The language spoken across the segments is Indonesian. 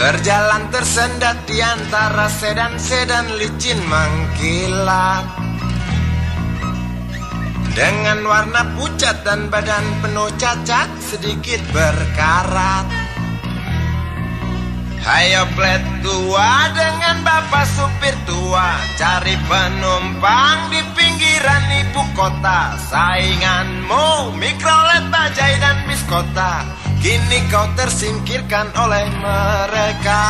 Berjalan tersendat di antara sedan-sedan licin mengkilat Dengan warna pucat dan badan penuh cacat sedikit berkarat. Hayo plet tua dengan bapak supir tua Cari penumpang di pinggiran ibu kota. Sainganmu mikrolet bajai dan biskota Kini kau tersingkirkan oleh mereka.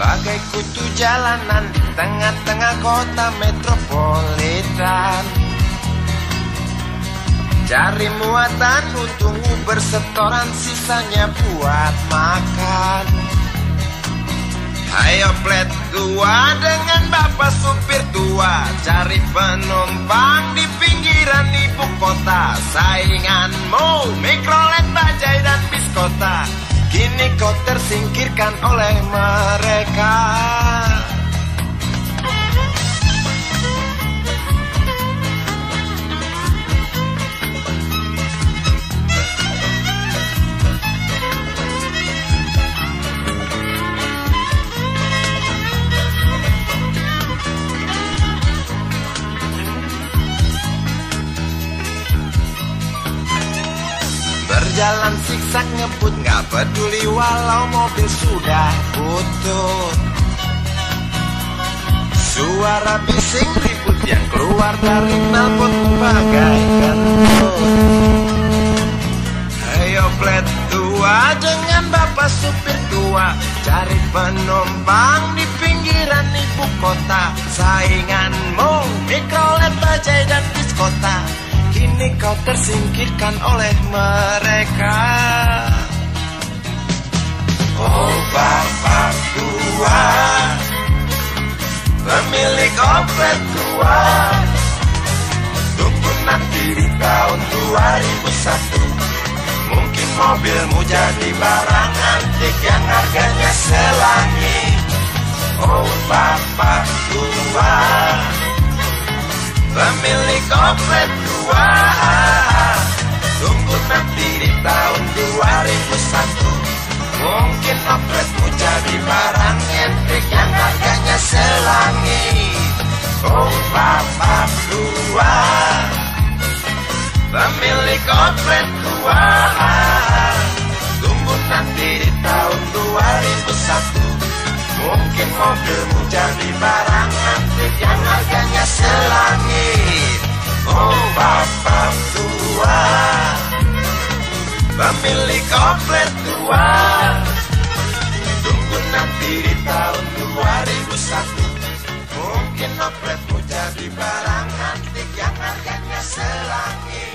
Bagai kutu jalanan di tengah-tengah kota metropolitan. Cari muatan untungmu bersetoran sisanya buat makan. Ayo plet tua dengan bapak supir tua Cari penumpang di kota Sainganmu mikrolet bajai dan biskota. Kini kau tersingkirkan oleh mereka Berjalan siksak ngebut. Gak peduli walau mobil sudah butut Suara bising ribut yang keluar dari knalpot bagai kentut. Ayo plet tua dengan bapak supir tua Cari penumpang di pinggiran ibu kota. Sainganmu mikrolet bajai dan diskota. Kini kau tersingkirkan oleh mereka Oplet tua. Tunggu nanti di tahun 2001 Mungkin mobilmu jadi barang antik yang harganya selangit Oh bapak tua. Pemilik oplet tua. Tunggu nanti di tahun 2001 Mungkin opletmu jadi barang entrik yang harganya selangit Umpama tua Pemilik komplek tua Tumbuh nanti di tahun 2001 Mungkin mobilmu jadi barang antik Yang harganya selangit. Oh bapak tua. Pemilik komplek tua Tunggu nanti di tahun 2001 Mungkin oprek jadi barang antik yang harganya selangit